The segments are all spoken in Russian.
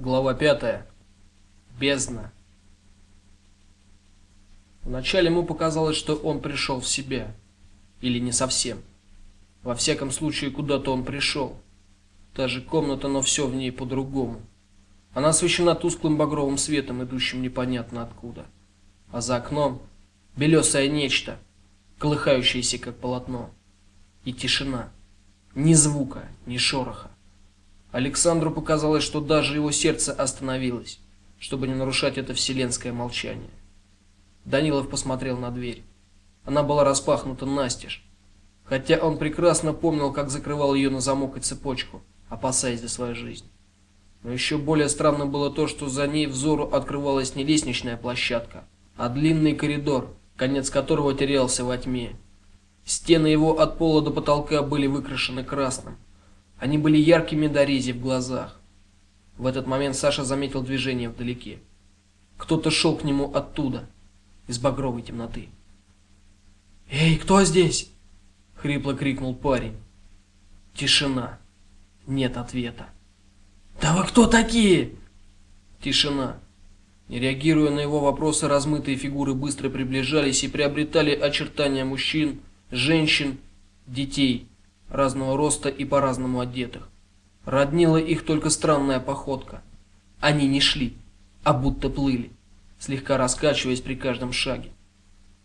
Глава пятая. Бездна. Вначале ему показалось, что он пришел в себя, или не совсем. Во всяком случае, куда-то он пришел. Та же комната, но все в ней по-другому. Она освещена тусклым багровым светом, идущим непонятно откуда. А за окном белесое нечто, колыхающееся как полотно. И тишина. Ни звука, ни шороха. Александру показалось, что даже его сердце остановилось, чтобы не нарушать это вселенское молчание. Данилов посмотрел на дверь. Она была распахнута настежь, хотя он прекрасно помнил, как закрывал ее на замок и цепочку, опасаясь за свою жизнь. Но еще более странно было то, что за ней взору открывалась не лестничная площадка, а длинный коридор, конец которого терялся во тьме. Стены его от пола до потолка были выкрашены красным. Они были яркими до рези в глазах. В этот момент Саша заметил движение вдалеке. Кто-то шел к нему оттуда, из багровой темноты. "Эй, кто здесь?" хрипло крикнул парень. Тишина. Нет ответа. "Да вы кто такие?" Тишина. Не реагируя на его вопросы, размытые фигуры быстро приближались и приобретали очертания мужчин, женщин, детей разного роста и по-разному одетых. Роднила их только странная походка. Они не шли, а будто плыли, слегка раскачиваясь при каждом шаге.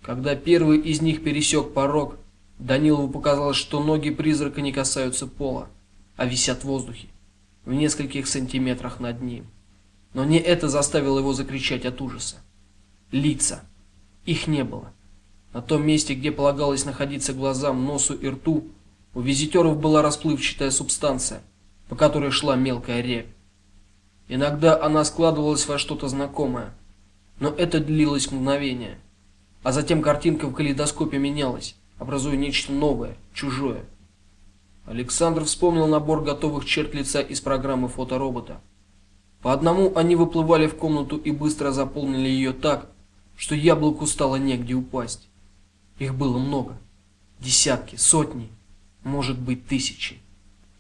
Когда первый из них пересек порог, Данилову показалось, что ноги призрака не касаются пола, а висят в воздухе, в нескольких сантиметрах над ним. Но не это заставило его закричать от ужаса. Лица. Их не было. На том месте, где полагалось находиться глазам, носу и рту, у визитеров была расплывчатая субстанция, по которой шла мелкая рябь. Иногда она складывалась во что-то знакомое, но это длилось мгновение, а затем картинка в калейдоскопе менялась, образуя нечто новое, чужое. Александр вспомнил набор готовых черт лица из программы фоторобота. По одному они выплывали в комнату и быстро заполнили ее так, что яблоку стало негде упасть. Их было много, десятки, сотни может быть тысячи.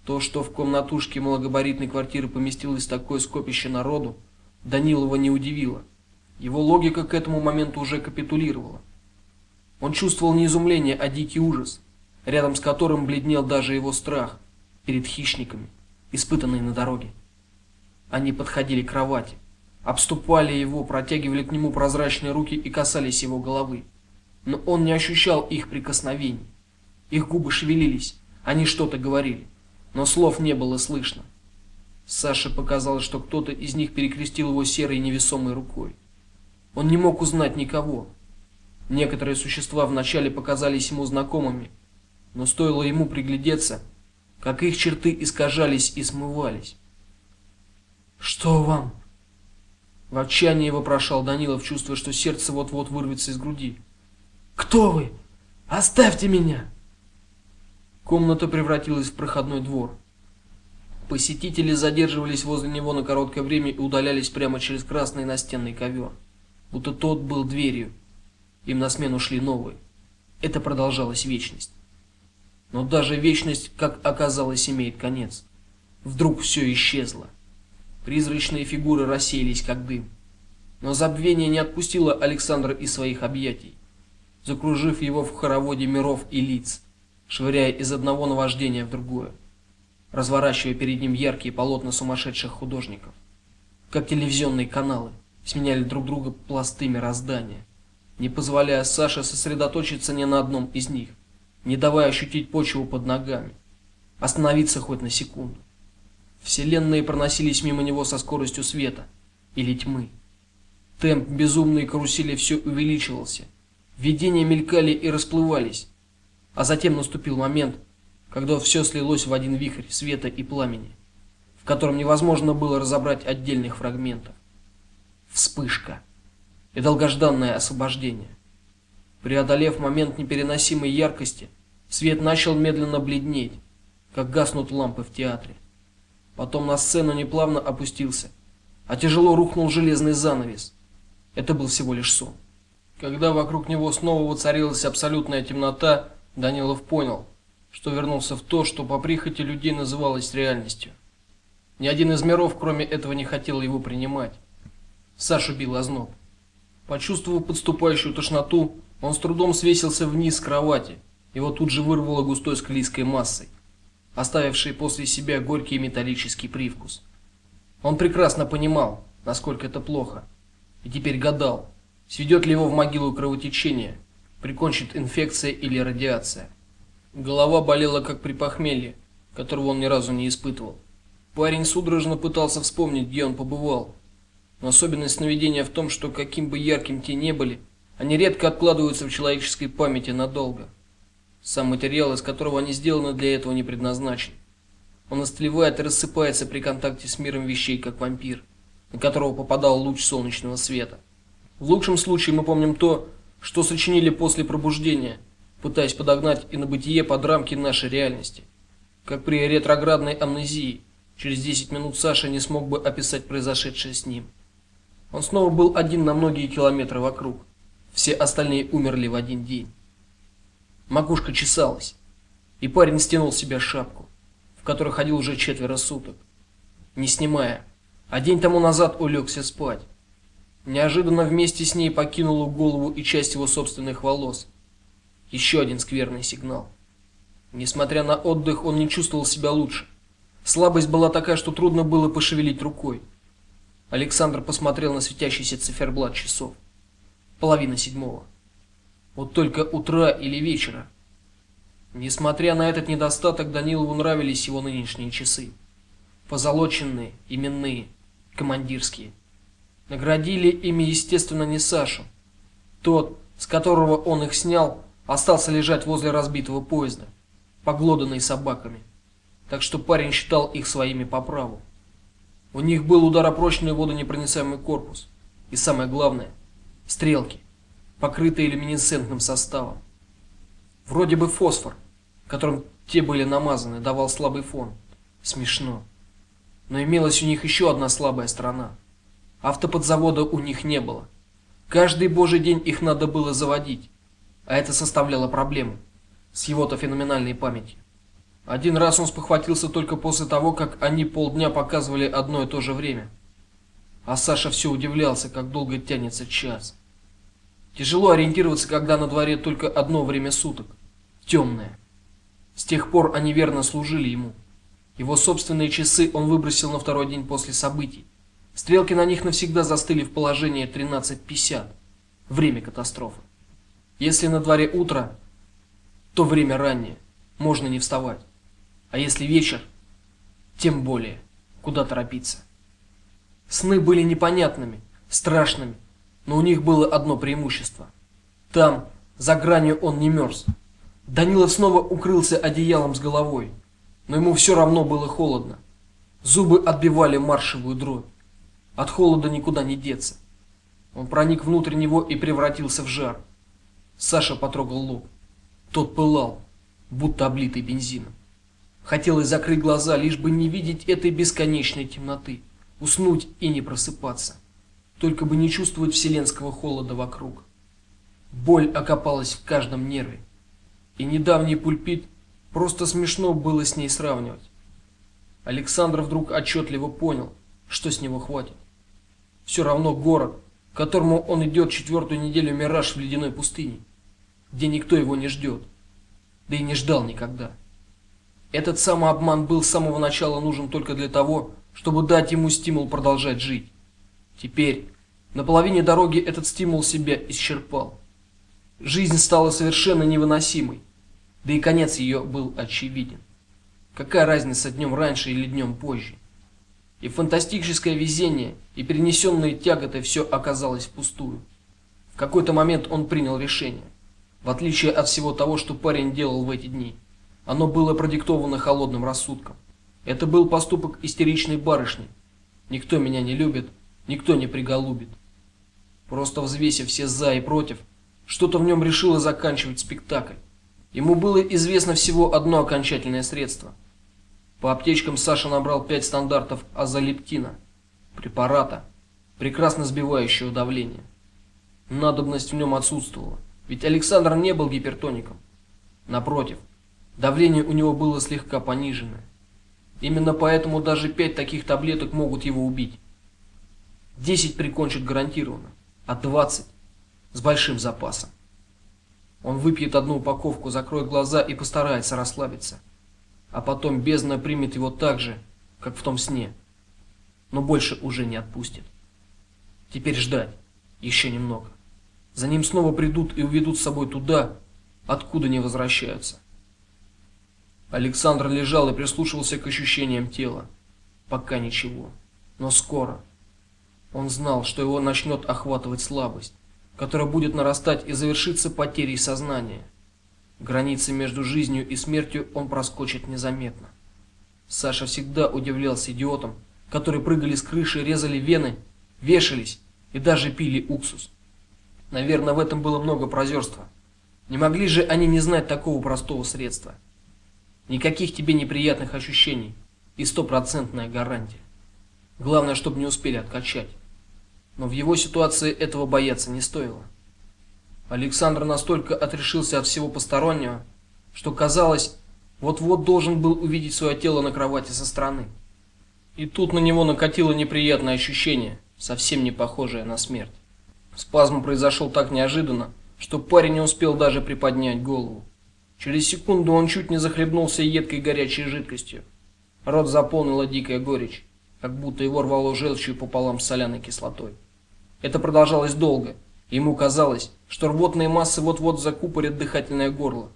То, что в комнатушке малогабаритной квартиры поместилось такое скопище народу, Данилова не удивило. Его логика к этому моменту уже капитулировала. Он чувствовал не изумление, а дикий ужас, рядом с которым бледнел даже его страх перед хищниками, испытанный на дороге. Они подходили к кровати, обступали его, протягивали к нему прозрачные руки и касались его головы. Но он не ощущал их прикосновений. Их губы шевелились, они что-то говорили, но слов не было слышно. Саше показалось, что кто-то из них перекрестил его серой невесомой рукой. Он не мог узнать никого. Некоторые существа вначале показались ему знакомыми, но стоило ему приглядеться, как их черты искажались и смывались. Что вам? В отчаянии вопрошал Данилов, чувствуя, что сердце вот-вот вырвется из груди. Кто вы? Оставьте меня! Комната превратилась в проходной двор. Посетители задерживались возле него на короткое время и удалялись прямо через красный настенный ковер, будто тот был дверью. Им на смену шли новые. Это продолжалась вечность. Но даже вечность, как оказалось, имеет конец. Вдруг все исчезло. Призрачные фигуры рассеялись как дым. Но забвение не отпустило Александра из своих объятий, закружив его в хороводе миров и лиц швыряя из одного наваждения в другое, разворачивая перед ним яркие полотна сумасшедших художников, как телевизионные каналы, сменяли друг друга пласты мироздания, не позволяя Саше сосредоточиться ни на одном из них, не давая ощутить почву под ногами, остановиться хоть на секунду. Вселенные проносились мимо него со скоростью света или тьмы. Темп безумной карусели все увеличивался. Видения мелькали и расплывались, а затем наступил момент, когда все слилось в один вихрь света и пламени, в котором невозможно было разобрать отдельных фрагментов. Вспышка и долгожданное освобождение. Преодолев момент непереносимой яркости, свет начал медленно бледнеть, как гаснут лампы в театре. Потом на сцену неплавно опустился, а тяжело рухнул железный занавес. Это был всего лишь сон. Когда вокруг него снова воцарилась абсолютная темнота, Данилов понял, что вернулся в то, что по прихоти людей называлось реальностью. Ни один из миров, кроме этого, не хотел его принимать. Сашу бил озноб. Почувствовав подступающую тошноту, он с трудом свесился вниз с кровати. Его тут же вырвало густой склизкой массой, оставившей после себя горький металлический привкус. Он прекрасно понимал, насколько это плохо, и теперь гадал, сведет ли его в могилу кровотечение, прикончит инфекция или радиация. Голова болела как при похмелье, которого он ни разу не испытывал. Парень судорожно пытался вспомнить, где он побывал. Но особенность сновидения в том, что каким бы ярким те ни были, они редко откладываются в человеческой памяти надолго. Сам материал, из которого они сделаны, для этого не предназначен. Он истлевает и рассыпается при контакте с миром вещей, как вампир, на которого попадал луч солнечного света. В лучшем случае мы помним то, что сочинили после пробуждения, пытаясь подогнать и на бытие под рамки нашей реальности. Как при ретроградной амнезии, Через 10 минут Саша не смог бы описать произошедшее с ним. Он снова был один на многие километры вокруг. Все остальные умерли в один день. Макушка чесалась, и парень стянул с себя шапку, в которой ходил уже четверо суток, не снимая. А день тому назад улегся спать. Неожиданно вместе с ней покинула голову и часть его собственных волос. Еще один скверный сигнал. Несмотря на отдых, он не чувствовал себя лучше. Слабость была такая, что трудно было пошевелить рукой. Александр посмотрел на светящийся циферблат часов. Половина седьмого. Вот только утра или вечера. Несмотря на этот недостаток, Данилову нравились его нынешние часы. Позолоченные, именные, командирские. Наградили ими, естественно, не Сашу. Тот, с которого он их снял, остался лежать возле разбитого поезда, поглоданный собаками так что парень считал их своими по праву. У них был ударопрочный водонепроницаемый корпус, и самое главное стрелки, покрытые люминесцентным составом. Вроде бы фосфор, которым те были намазаны, давал слабый фон. Смешно. Но имелась у них еще одна слабая сторона. Автоподзавода у них не было. Каждый божий день их надо было заводить, а это составляло проблему с его-то феноменальной памятью. Один раз он спохватился только после того, как они полдня показывали одно и то же время. А Саша все удивлялся, как долго тянется час. Тяжело ориентироваться, когда на дворе только одно время суток темное. С тех пор они верно служили ему. Его собственные часы он выбросил на второй день после событий. Стрелки на них навсегда застыли в положении 13:50. Время катастрофы. Если на дворе утро, то время раннее. Можно не вставать. А если вечер, тем более, куда торопиться. Сны были непонятными, страшными, но у них было одно преимущество. Там, за гранью он не мерз. Данилов снова укрылся одеялом с головой, но ему все равно было холодно. Зубы отбивали маршевую дробь. От холода никуда не деться. Он проник внутрь него и превратился в жар. Саша потрогал лоб. Тот пылал, будто облитый бензином. Хотелось закрыть глаза, лишь бы не видеть этой бесконечной темноты, уснуть и не просыпаться, только бы не чувствовать вселенского холода вокруг. Боль окопалась в каждом нерве, и недавний пульпит просто смешно было с ней сравнивать. Александр вдруг отчетливо понял, что с него хватит. Все равно город, к которому он идет четвертую неделю мираж в ледяной пустыне, где никто его не ждет, да и не ждал никогда. Этот самообман был с самого начала нужен только для того, чтобы дать ему стимул продолжать жить. Теперь, на половине дороги этот стимул себя исчерпал. Жизнь стала совершенно невыносимой, да и конец ее был очевиден. Какая разница днем раньше или днем позже? И фантастическое везение, и перенесенные тяготы все оказалось впустую. В какой-то момент он принял решение, в отличие от всего того, что парень делал в эти дни. Оно было продиктовано холодным рассудком. Это был поступок истеричной барышни. Никто меня не любит, никто не приголубит. Просто взвесив все за и против, что-то в нем решило заканчивать спектакль. Ему было известно всего одно окончательное средство. По аптечкам Саша набрал пять стандартов азолептина, препарата, прекрасно сбивающего давление. Надобность в нем отсутствовала, ведь Александр не был гипертоником. Напротив, Давление у него было слегка пониженное. Именно поэтому даже пять таких таблеток могут его убить. 10 прикончат гарантированно, а 20 с большим запасом. Он выпьет одну упаковку, закроет глаза и постарается расслабиться. А потом бездна примет его так же, как в том сне. Но больше уже не отпустит. Теперь ждать еще немного. За ним снова придут и уведут с собой туда, откуда не возвращаются. Александр лежал и прислушивался к ощущениям тела. Пока ничего, но скоро он знал, что его начнет охватывать слабость, которая будет нарастать и завершится потерей сознания. Границы между жизнью и смертью он проскочит незаметно. Саша всегда удивлялся идиотам, которые прыгали с крыши, резали вены, вешались и даже пили уксус. Наверное, в этом было много прозерства. Не могли же они не знать такого простого средства. Никаких тебе неприятных ощущений и стопроцентная гарантия. Главное, чтобы не успели откачать. Но в его ситуации этого бояться не стоило. Александр настолько отрешился от всего постороннего, что казалось, вот-вот должен был увидеть свое тело на кровати со стороны. И тут на него накатило неприятное ощущение, совсем не похожее на смерть. Спазм произошел так неожиданно, что парень не успел даже приподнять голову. Через секунду он чуть не захлебнулся едкой горячей жидкостью. Рот заполнила дикая горечь, как будто его рвало желчью пополам с соляной кислотой. Это продолжалось долго. Ему казалось, что рвотные массы вот-вот закупорят дыхательное горло.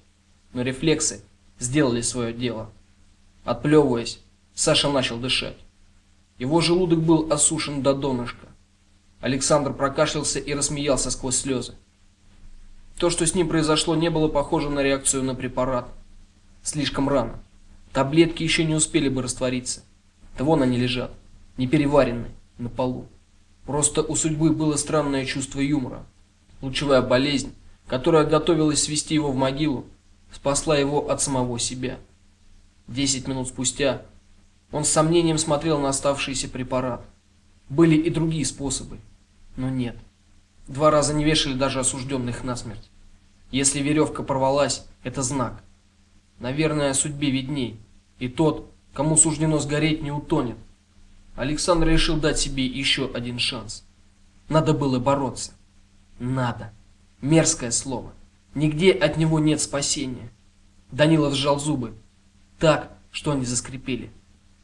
Но рефлексы сделали свое дело. Отплевываясь, Саша начал дышать. Его желудок был осушен до донышка. Александр прокашлялся и рассмеялся сквозь слезы. То, что с ним произошло, не было похоже на реакцию на препарат. Слишком рано. Таблетки еще не успели бы раствориться. Да вон они лежат, не переваренные, на полу. Просто у судьбы было странное чувство юмора. Лучевая болезнь, которая готовилась свести его в могилу, спасла его от самого себя. Десять минут спустя он с сомнением смотрел на оставшийся препарат. Были и другие способы, но нет. Два раза не вешали даже осужденных на смерть. Если веревка порвалась, это знак. Наверное, судьбе видней, и тот, кому суждено сгореть, не утонет. Александр решил дать себе еще один шанс. Надо было бороться. Надо. Мерзкое слово. Нигде от него нет спасения. Данилов сжал зубы так, что они заскрипели.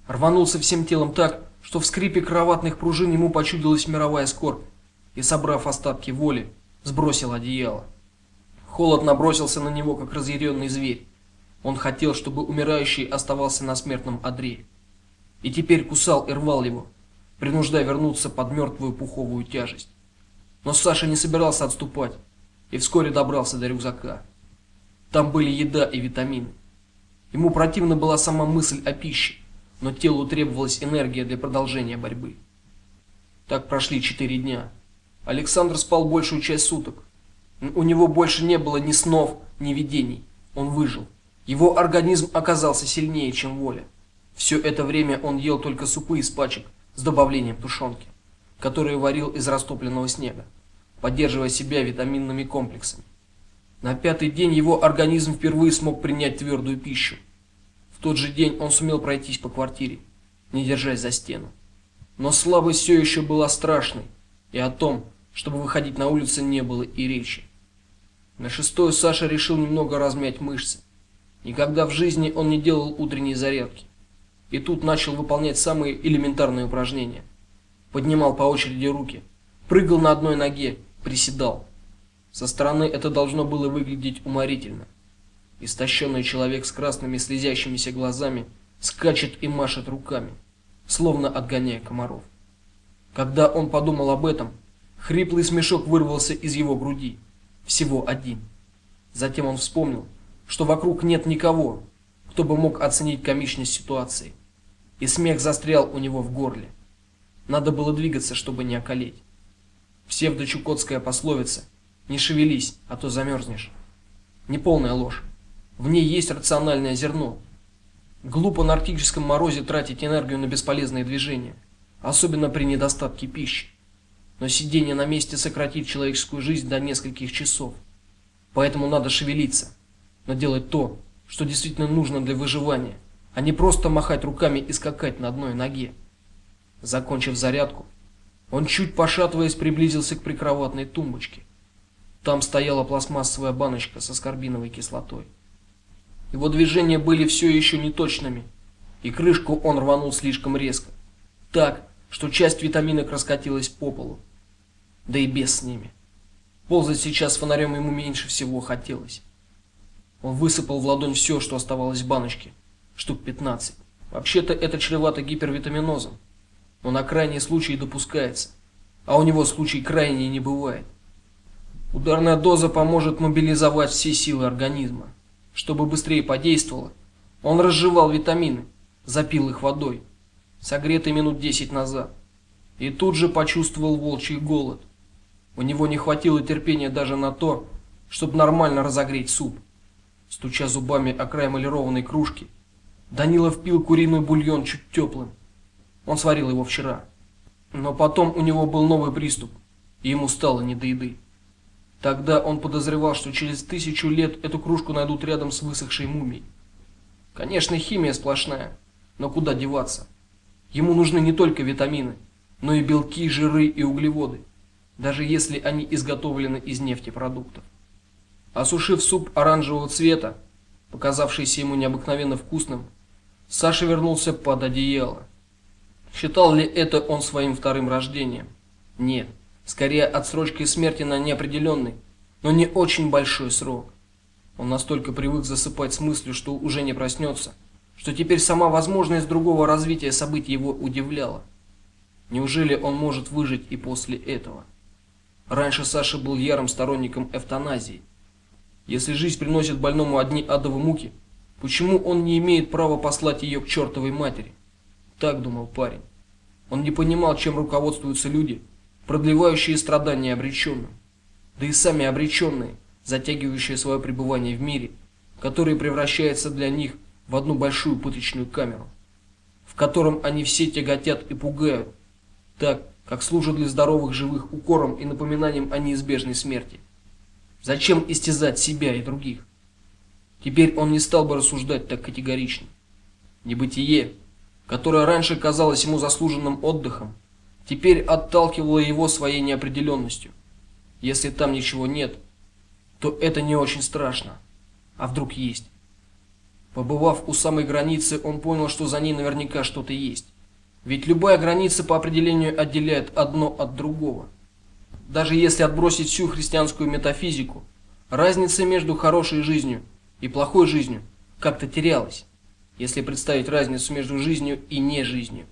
Рванулся всем телом так, что в скрипе кроватных пружин ему почудилась мировая скорбь, и, собрав остатки воли, сбросил одеяло. Холод набросился на него, как разъяренный зверь. Он хотел, чтобы умирающий оставался на смертном одре и теперь кусал и рвал его, принуждая вернуться под мертвую пуховую тяжесть. Но Саша не собирался отступать и вскоре добрался до рюкзака. Там были еда и витамины. Ему противна была сама мысль о пище, но телу требовалась энергия для продолжения борьбы. Так прошли четыре дня. Александр спал большую часть суток. У него больше не было ни снов, ни видений. Он выжил. Его организм оказался сильнее, чем воля. Все это время он ел только супы из пачек с добавлением тушенки, которые варил из растопленного снега, поддерживая себя витаминными комплексами. На пятый день его организм впервые смог принять твердую пищу. В тот же день он сумел пройтись по квартире, не держась за стену. Но слабость все еще была страшной, и о том, чтобы выходить на улицу, не было и речи. На шестое Саша решил немного размять мышцы. Никогда в жизни он не делал утренней зарядки и тут начал выполнять самые элементарные упражнения. Поднимал по очереди руки, прыгал на одной ноге, приседал. Со стороны это должно было выглядеть уморительно. Истощенный человек с красными слезящимися глазами скачет и машет руками, словно отгоняя комаров. Когда он подумал об этом, хриплый смешок вырвался из его груди. Всего один. Затем он вспомнил, что вокруг нет никого, кто бы мог оценить комичность ситуации. И смех застрял у него в горле. Надо было двигаться, чтобы не околеть. Псевдочукотская пословица: "Не шевелись, а то замерзнешь". Неполная ложь. В ней есть рациональное зерно. Глупо на арктическом морозе тратить энергию на бесполезные движения, особенно при недостатке пищи. Но сидение на месте сократит человеческую жизнь до нескольких часов. Поэтому надо шевелиться, но делать то, что действительно нужно для выживания, а не просто махать руками и скакать на одной ноге. Закончив зарядку, он чуть пошатываясь приблизился к прикроватной тумбочке. Там стояла пластмассовая баночка с аскорбиновой кислотой. Его движения были все еще неточными, и крышку он рванул слишком резко, так, что часть витаминок раскатилась по полу. Да и без с ними. Ползать сейчас фонарем ему меньше всего хотелось. Он высыпал в ладонь все, что оставалось в баночке, штук 15. Вообще-то это чревато гипервитаминозом, но на крайний случай допускается, а у него случай крайний не бывает. Ударная доза поможет мобилизовать все силы организма. Чтобы быстрее подействовало, он разжевал витамины, запил их водой, согретой минут 10 назад, и тут же почувствовал волчий голод. У него не хватило терпения даже на то, чтобы нормально разогреть суп. Стуча зубами о край эмалированной кружки, Данилов пил куриный бульон чуть теплым. Он сварил его вчера. Но потом у него был новый приступ, и ему стало не до еды. Тогда он подозревал, что через тысячу лет эту кружку найдут рядом с высохшей мумией. Конечно, химия сплошная, но куда деваться? Ему нужны не только витамины, но и белки, жиры и углеводы, даже если они изготовлены из нефтепродуктов. Осушив суп оранжевого цвета, показавшийся ему необыкновенно вкусным, Саша вернулся под одеяло. Считал ли это он своим вторым рождением? Нет скорее отсрочкой смерти на неопределенный, но не очень большой срок. Он настолько привык засыпать с мыслью, что уже не проснется, что теперь сама возможность другого развития событий его удивляла. Неужели он может выжить и после этого? Раньше Саша был ярым сторонником эвтаназии. Если жизнь приносит больному одни адовые муки, почему он не имеет права послать ее к чертовой матери? Так думал парень. Он не понимал, чем руководствуются люди, продлевающие страдания обреченным, да и сами обреченные, затягивающие свое пребывание в мире, который превращается для них в одну большую пыточную камеру, в котором они все тяготят и пугают, так как служат для здоровых живых укором и напоминанием о неизбежной смерти. Зачем истязать себя и других? Теперь он не стал бы рассуждать так категорично. Небытие, которое раньше казалось ему заслуженным отдыхом, теперь отталкивало его своей неопределенностью. Если там ничего нет, то это не очень страшно. А вдруг есть? Побывав у самой границы, он понял, что за ней наверняка что-то есть. Ведь любая граница по определению отделяет одно от другого. Даже если отбросить всю христианскую метафизику, разница между хорошей жизнью и плохой жизнью как-то терялась. Если представить разницу между жизнью и не жизнью.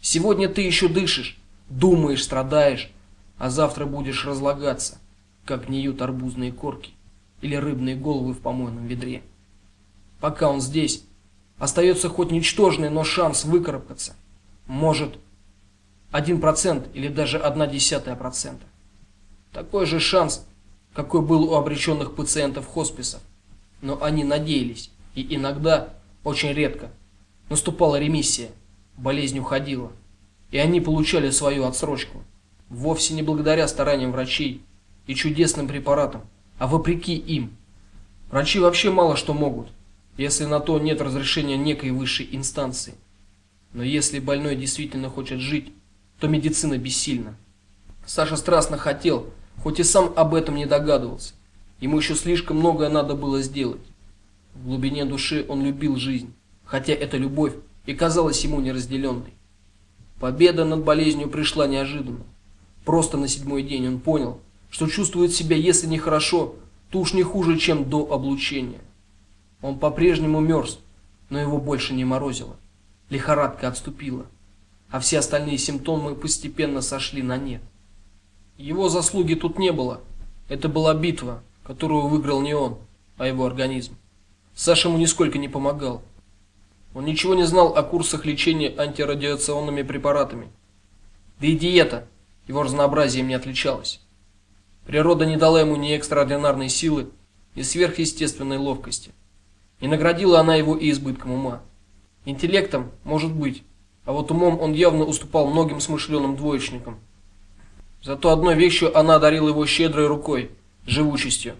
Сегодня ты еще дышишь, Думаешь, страдаешь, а завтра будешь разлагаться, как гниют арбузные корки или рыбные головы в помойном ведре. Пока он здесь, остается хоть ничтожный, но шанс выкарабкаться. Может, 1% или даже 0,1%. Такой же шанс, какой был у обреченных пациентов хосписов. Но они надеялись, и иногда, очень редко, наступала ремиссия, болезнь уходила и они получали свою отсрочку. Вовсе не благодаря стараниям врачей и чудесным препаратам, а вопреки им. Врачи вообще мало что могут, если на то нет разрешения некой высшей инстанции. Но если больной действительно хочет жить, то медицина бессильна. Саша страстно хотел, хоть и сам об этом не догадывался. Ему еще слишком многое надо было сделать. В глубине души он любил жизнь, хотя эта любовь и казалась ему неразделенной. Победа над болезнью пришла неожиданно. Просто на седьмой день он понял, что чувствует себя, если не хорошо, то уж не хуже, чем до облучения. Он по-прежнему мерз, но его больше не морозило. Лихорадка отступила, а все остальные симптомы постепенно сошли на нет. Его заслуги тут не было. Это была битва, которую выиграл не он, а его организм. Саша ему нисколько не помогал. Он ничего не знал о курсах лечения антирадиационными препаратами. Да и диета его разнообразием не отличалась. Природа не дала ему ни экстраординарной силы, ни сверхъестественной ловкости. Не наградила она его и избытком ума. Интеллектом, может быть, а вот умом он явно уступал многим смышленым двоечникам. Зато одной вещью она одарила его щедрой рукой живучестью.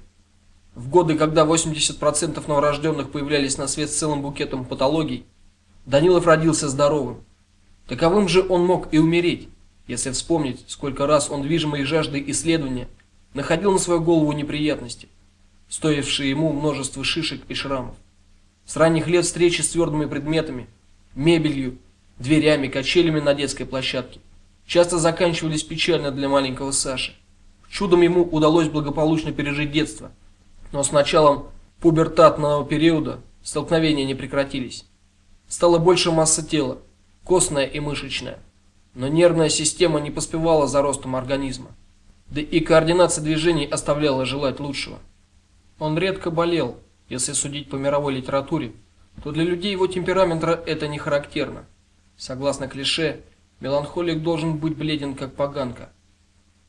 В годы, когда 80% новорожденных появлялись на свет с целым букетом патологий, Данилов родился здоровым. Таковым же он мог и умереть, если вспомнить, сколько раз он движимый жаждой исследования находил на свою голову неприятности, стоившие ему множество шишек и шрамов. С ранних лет встречи с твердыми предметами, мебелью, дверями, качелями на детской площадке часто заканчивались печально для маленького Саши. Чудом ему удалось благополучно пережить детство, но с началом пубертатного периода столкновения не прекратились. Стало больше массы тела, костная и мышечная, но нервная система не поспевала за ростом организма. Да и координация движений оставляла желать лучшего. Он редко болел, если судить по мировой литературе, то для людей его темперамента это не характерно. Согласно клише, меланхолик должен быть бледен как поганка,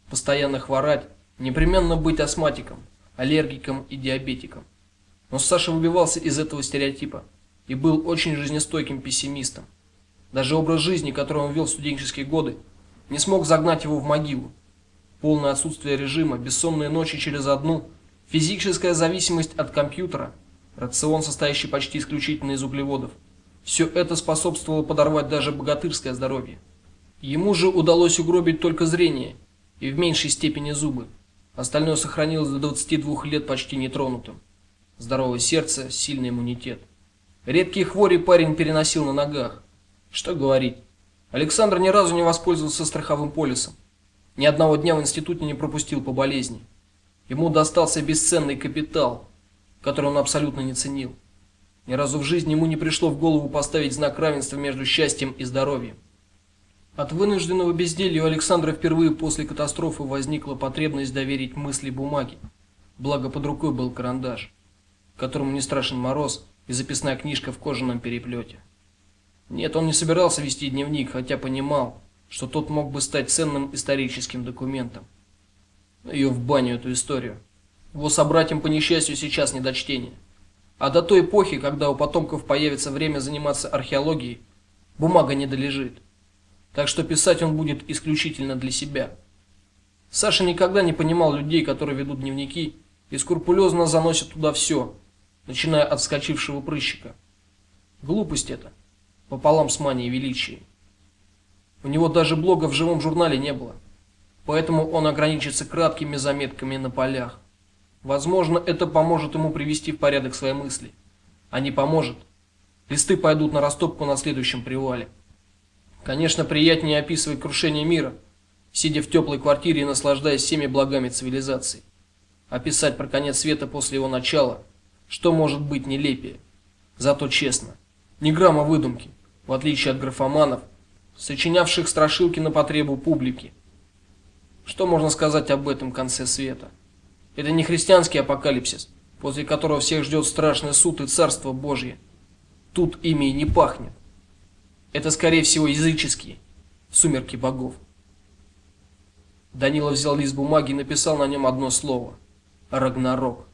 постоянно хворать, непременно быть астматиком, аллергиком и диабетиком. Но Саша выбивался из этого стереотипа и был очень жизнестойким пессимистом. Даже образ жизни, который он вел в студенческие годы, не смог загнать его в могилу. Полное отсутствие режима, бессонные ночи через одну, физическая зависимость от компьютера, рацион, состоящий почти исключительно из углеводов. Все это способствовало подорвать даже богатырское здоровье. Ему же удалось угробить только зрение и в меньшей степени зубы. Остальное сохранилось до 22 лет почти нетронутым. Здоровое сердце, сильный иммунитет. Редкие хвори парень переносил на ногах. Что говорить? Александр ни разу не воспользовался страховым полисом. Ни одного дня в институте не пропустил по болезни. Ему достался бесценный капитал, который он абсолютно не ценил. Ни разу в жизни ему не пришло в голову поставить знак равенства между счастьем и здоровьем. От вынужденного безделья у Александра впервые после катастрофы возникла потребность доверить мысли бумаге. Благо под рукой был карандаш, которому не страшен мороз, и записная книжка в кожаном переплете. Нет, он не собирался вести дневник, хотя понимал, что тот мог бы стать ценным историческим документом. Ее в баню эту историю. Его собратьям по несчастью сейчас не до чтения. А до той эпохи, когда у потомков появится время заниматься археологией, бумага не долежит. Так что писать он будет исключительно для себя. Саша никогда не понимал людей, которые ведут дневники и скрупулезно заносят туда все, начиная от вскочившего прыщика. Глупость это пополам с манией величия. У него даже блога в живом журнале не было. Поэтому он ограничится краткими заметками на полях. Возможно, это поможет ему привести в порядок свои мысли. А не поможет, листы пойдут на растопку на следующем привале. Конечно, приятнее описывать крушение мира, сидя в теплой квартире и наслаждаясь всеми благами цивилизации. Описать про конец света после его начала, что может быть нелепее. Зато честно, ни грамма выдумки в отличие от графоманов, сочинявших страшилки на потребу публики. Что можно сказать об этом конце света? Это не христианский апокалипсис, после которого всех ждет страшный суд и царство Божье. Тут ими и не пахнет. Это скорее всего языческие сумерки богов. Данила взял лист бумаги и написал на нем одно слово: Рагнарок.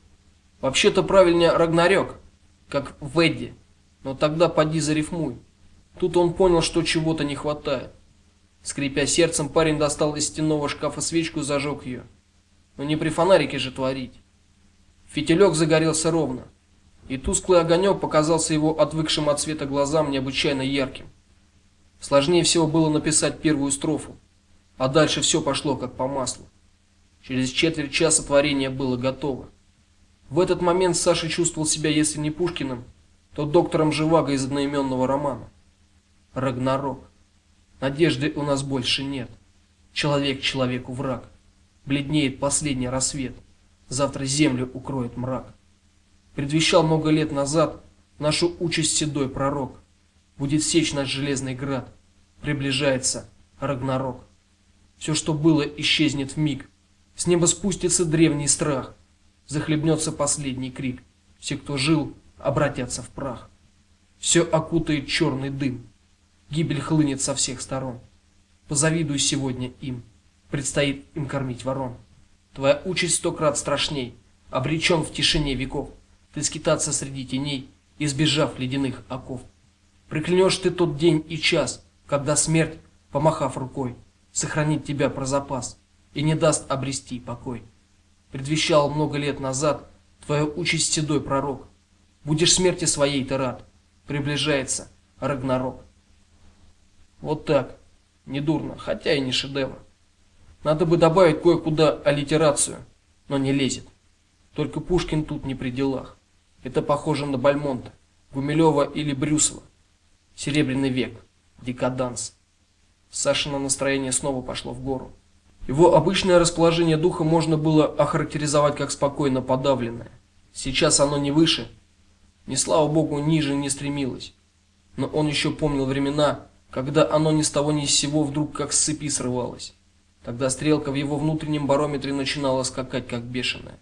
Вообще-то правильнее Рагнарёк, как в Эдди. Но тогда поди зарифмуй. Тут он понял, что чего-то не хватает. Скрипя сердцем, парень достал из стенного шкафа свечку и зажег ее. Но не при фонарике же творить. Фитилек загорелся ровно, и тусклый огонек показался его отвыкшим от света глазам необычайно ярким. Сложнее всего было написать первую строфу, а дальше все пошло как по маслу. Через четверть часа творение было готово. В этот момент Саша чувствовал себя, если не Пушкиным, то доктором Живаго из одноименного романа. Рагнарок. Надежды у нас больше нет. Человек человеку враг. Бледнеет последний рассвет. Завтра землю укроет мрак. Предвещал много лет назад нашу участь седой пророк. Будет сечь наш железный град. Приближается Рагнарок. Все, что было, исчезнет в миг. С неба спустится древний страх. Захлебнется последний крик. Все, кто жил, обратятся в прах. Все окутает черный дым. Гибель хлынет со всех сторон. Позавидуй сегодня им. Предстоит им кормить ворон. Твоя участь сто крат страшней. Обречен в тишине веков. Ты скитаться среди теней, избежав ледяных оков. Приклянешь ты тот день и час, когда смерть, помахав рукой, сохранит тебя про запас и не даст обрести покой. Предвещал много лет назад твою участь седой пророк. Будешь смерти своей ты рад. Приближается Рагнарок. Вот так. Недурно, хотя и не шедевр. Надо бы добавить кое-куда аллитерацию, но не лезет. Только Пушкин тут не при делах. Это похоже на Бальмонта, Гумилева или Брюсова. Серебряный век, декаданс. Сашино настроение снова пошло в гору. Его обычное расположение духа можно было охарактеризовать как спокойно подавленное. Сейчас оно не выше, ни слава богу, ниже не стремилось. Но он еще помнил времена, когда оно ни с того ни с сего вдруг как с цепи срывалось. Тогда стрелка в его внутреннем барометре начинала скакать как бешеная.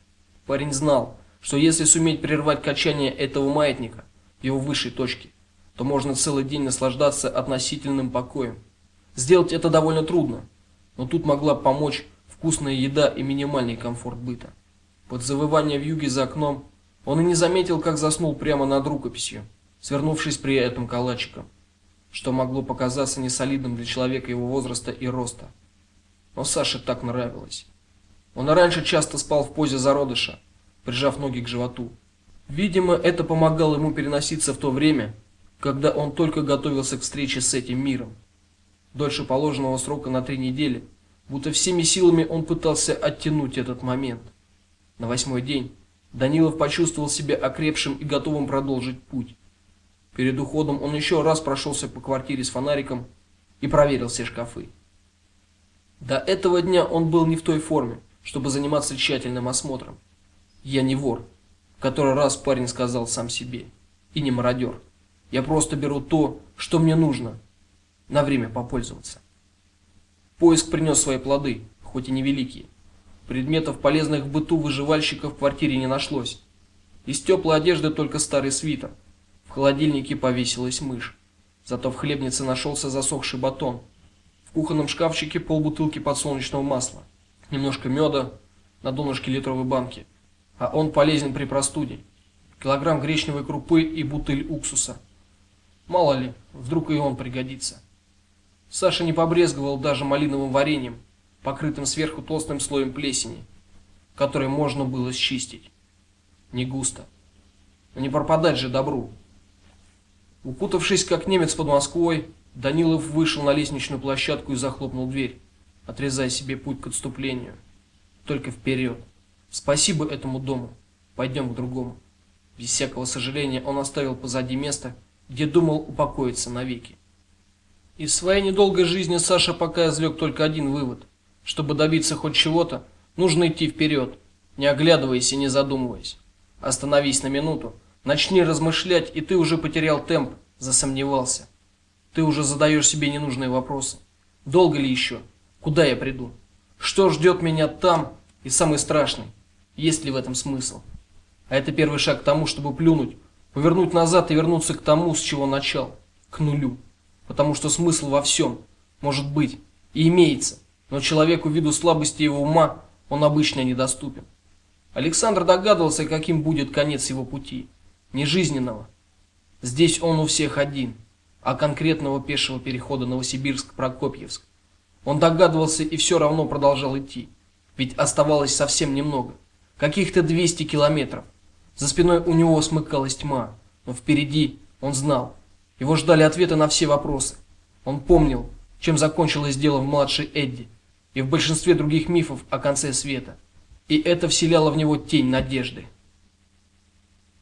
Парень знал, что если суметь прервать качание этого маятника в его высшей точке, то можно целый день наслаждаться относительным покоем. Сделать это довольно трудно, но тут могла помочь вкусная еда и минимальный комфорт быта. Под завывание вьюги за окном он и не заметил, как заснул прямо над рукописью, свернувшись при этом калачиком, что могло показаться несолидным для человека его возраста и роста. Но Саше так нравилось. Он раньше часто спал в позе зародыша, прижав ноги к животу. Видимо, это помогало ему переноситься в то время, когда он только готовился к встрече с этим миром. Дольше положенного срока на три недели, будто всеми силами он пытался оттянуть этот момент. На восьмой день Данилов почувствовал себя окрепшим и готовым продолжить путь. Перед уходом он еще раз прошелся по квартире с фонариком и проверил все шкафы. До этого дня он был не в той форме, чтобы заниматься тщательным осмотром. Я не вор, который раз парень сказал сам себе, и не мародер. Я просто беру то, что мне нужно, на время попользоваться. Поиск принес свои плоды, хоть и невеликие. Предметов полезных в быту выживальщиков в квартире не нашлось. Из теплой одежды только старый свитер. В холодильнике повесилась мышь. Зато в хлебнице нашелся засохший батон кухонном шкафчике полбутылки подсолнечного масла, немножко меда на донышке литровой банки. А он полезен при простуде. Килограмм гречневой крупы и бутыль уксуса. Мало ли, вдруг и он пригодится. Саша не побрезговал даже малиновым вареньем, покрытым сверху толстым слоем плесени, который можно было счистить. Не густо. Но не пропадать же добру. Укутавшись как немец под Москвой, Данилов вышел на лестничную площадку и захлопнул дверь, отрезая себе путь к отступлению. Только вперед. Спасибо этому дому. Пойдем к другому. Без всякого сожаления он оставил позади место, где думал упокоиться навеки. Из своей недолгой жизни Саша пока извлек только один вывод: чтобы добиться хоть чего-то, нужно идти вперед, не оглядываясь и не задумываясь. Остановись на минуту, начни размышлять, и ты уже потерял темп, засомневался. Ты уже задаешь себе ненужные вопросы. Долго ли еще? Куда я приду? Что ждет меня там? И самый страшный, есть ли в этом смысл? А это первый шаг к тому, чтобы плюнуть, повернуть назад и вернуться к тому, с чего начал, к нулю. Потому что смысл во всем может быть и имеется, но человеку ввиду слабости его ума он обычно недоступен. Александр догадывался, каким будет конец его пути, не жизненного. Здесь он у всех один а конкретного пешего перехода Новосибирск-Прокопьевск. Он догадывался и все равно продолжал идти, ведь оставалось совсем немного, каких-то 200 километров. За спиной у него смыкалась тьма, но впереди он знал. Его ждали ответы на все вопросы. Он помнил, чем закончилось дело в младшей Эдди и в большинстве других мифов о конце света. И это вселяло в него тень надежды.